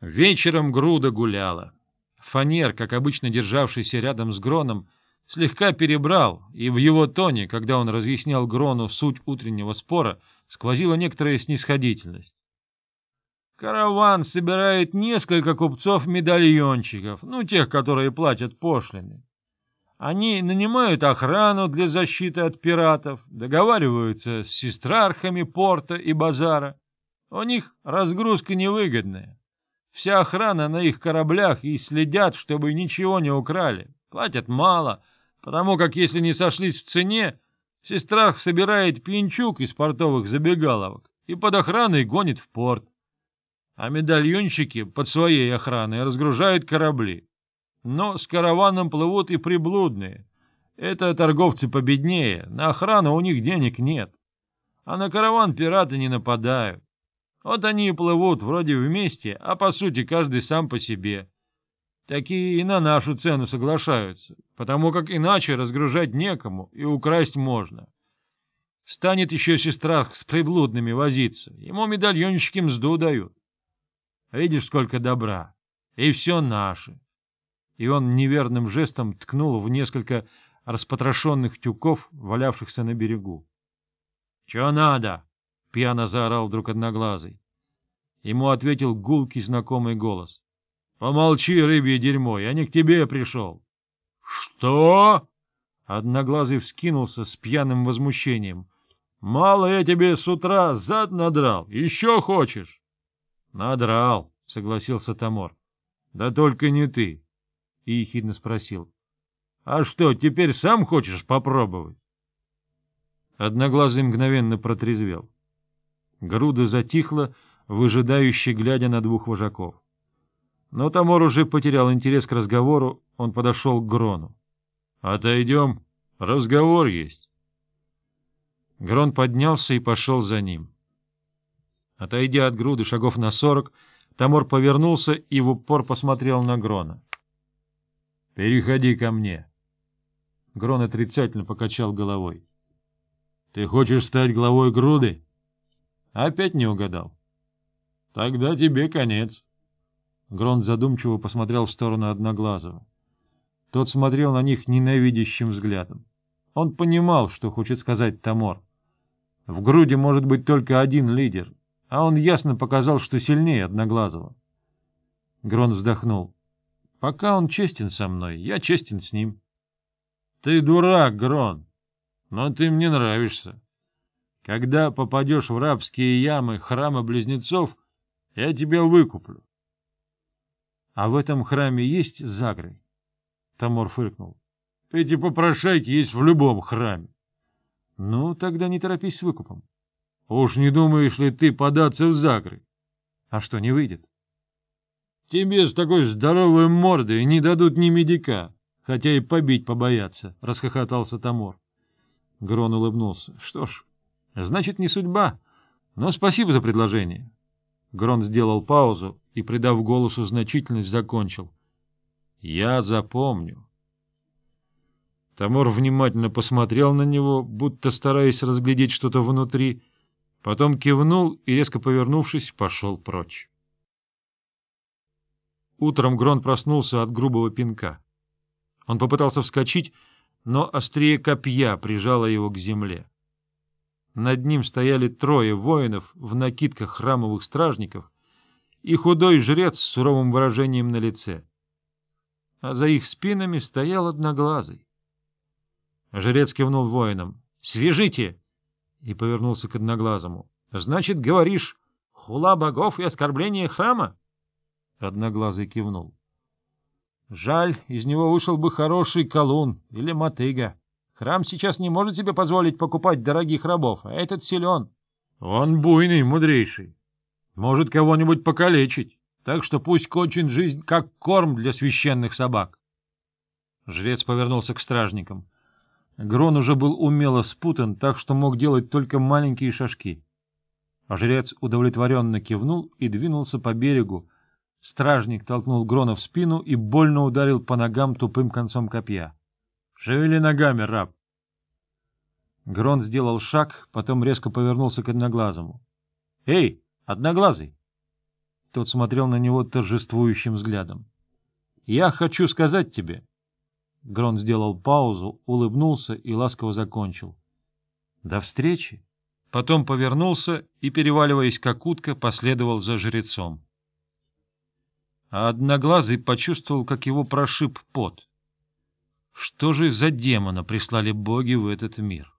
Вечером груда гуляла. Фанер, как обычно державшийся рядом с Гроном, слегка перебрал, и в его тоне, когда он разъяснял Грону суть утреннего спора, сквозила некоторая снисходительность. Караван собирает несколько купцов-медальончиков, ну, тех, которые платят пошлины. Они нанимают охрану для защиты от пиратов, договариваются с сестрархами порта и базара. У них разгрузка невыгодная. Вся охрана на их кораблях и следят, чтобы ничего не украли. Платят мало, потому как если не сошлись в цене, сестрах собирает пьянчук из портовых забегаловок и под охраной гонит в порт. А медальонщики под своей охраной разгружают корабли. Но с караваном плывут и приблудные. Это торговцы победнее, на охрану у них денег нет. А на караван пираты не нападают. Вот они и плывут вроде вместе, а по сути каждый сам по себе. Такие и на нашу цену соглашаются, потому как иначе разгружать некому и украсть можно. Станет еще сестра с приблудными возиться, ему медальонщики мзду дают. Видишь, сколько добра, и все наше и он неверным жестом ткнул в несколько распотрошенных тюков, валявшихся на берегу. — Чего надо? — пьяно заорал вдруг одноглазый. Ему ответил гулкий знакомый голос. — Помолчи, рыбье дерьмо, я не к тебе пришел. — Что? Одноглазый вскинулся с пьяным возмущением. — Мало я тебе с утра зад надрал, еще хочешь? — Надрал, — согласился Тамор. — Да только не ты и ехидно спросил. — А что, теперь сам хочешь попробовать? Одноглазый мгновенно протрезвел. Груда затихла, выжидающе глядя на двух вожаков. Но Тамор уже потерял интерес к разговору, он подошел к Грону. — Отойдем, разговор есть. Грон поднялся и пошел за ним. Отойдя от груды шагов на сорок, Тамор повернулся и в упор посмотрел на Грона. — Переходи ко мне. Грон отрицательно покачал головой. — Ты хочешь стать главой груды? — Опять не угадал. — Тогда тебе конец. Грон задумчиво посмотрел в сторону Одноглазого. Тот смотрел на них ненавидящим взглядом. Он понимал, что хочет сказать Тамор. В груди может быть только один лидер, а он ясно показал, что сильнее Одноглазого. Грон вздохнул. Пока он честен со мной, я честен с ним. — Ты дурак, Грон, но ты мне нравишься. Когда попадешь в рабские ямы храма близнецов, я тебя выкуплю. — А в этом храме есть Загры? Тамор фыркнул. — Эти попрошайки есть в любом храме. — Ну, тогда не торопись с выкупом. — Уж не думаешь ли ты податься в Загры? — А что, не выйдет? Тебе с такой здоровой мордой не дадут ни медика, хотя и побить побоятся, — расхохотался Тамор. Грон улыбнулся. — Что ж, значит, не судьба. Но спасибо за предложение. Грон сделал паузу и, придав голосу значительность, закончил. — Я запомню. Тамор внимательно посмотрел на него, будто стараясь разглядеть что-то внутри, потом кивнул и, резко повернувшись, пошел прочь. Утром Грон проснулся от грубого пинка. Он попытался вскочить, но острие копья прижало его к земле. Над ним стояли трое воинов в накидках храмовых стражников и худой жрец с суровым выражением на лице. А за их спинами стоял одноглазый. Жрец кивнул воинам. — Свяжите! И повернулся к одноглазому. — Значит, говоришь, хула богов и оскорбление храма? Одноглазый кивнул. Жаль, из него вышел бы хороший колун или мотыга. Храм сейчас не может себе позволить покупать дорогих рабов, а этот силен. Он буйный, мудрейший. Может кого-нибудь покалечить, так что пусть кончит жизнь как корм для священных собак. Жрец повернулся к стражникам. Грон уже был умело спутан, так что мог делать только маленькие шажки. Жрец удовлетворенно кивнул и двинулся по берегу, Стражник толкнул Грона в спину и больно ударил по ногам тупым концом копья. — Шевели ногами, раб! Грон сделал шаг, потом резко повернулся к Одноглазому. — Эй, Одноглазый! Тот смотрел на него торжествующим взглядом. — Я хочу сказать тебе. Грон сделал паузу, улыбнулся и ласково закончил. — До встречи. Потом повернулся и, переваливаясь как утка, последовал за жрецом. А Одноглазый почувствовал, как его прошиб пот. Что же за демона прислали боги в этот мир?